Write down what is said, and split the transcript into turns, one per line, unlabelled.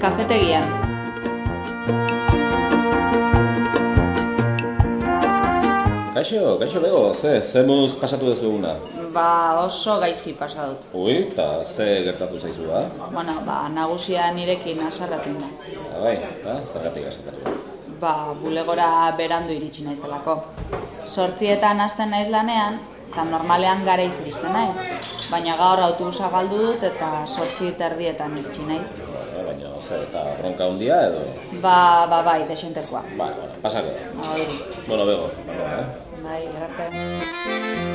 Cafetería
Kaixo, kaixo bego, ze, ze moduz pasatu duzu eguna?
Ba oso gaizki pasa dut.
Ui, eta ze gertatu zaizu ba?
Bueno, ba, nagusia nirekin asarratzen da.
Ba, bai, eta zergatik asatatu.
Ba, bulegora berandu iritsi naizelako. Sortzietan hasten naiz lanean, eta normalean gara iristen naiz. Baina gaur autobusa galdu dut eta sortzi terdietan iritsi naiz.
Ba, baina, ze, eta bronka handia edo?
Ba, ba, bai, desentekoa.
Ba, bueno, pasako.
Ba, hori.
Bueno, bego?
Bai, gerarte.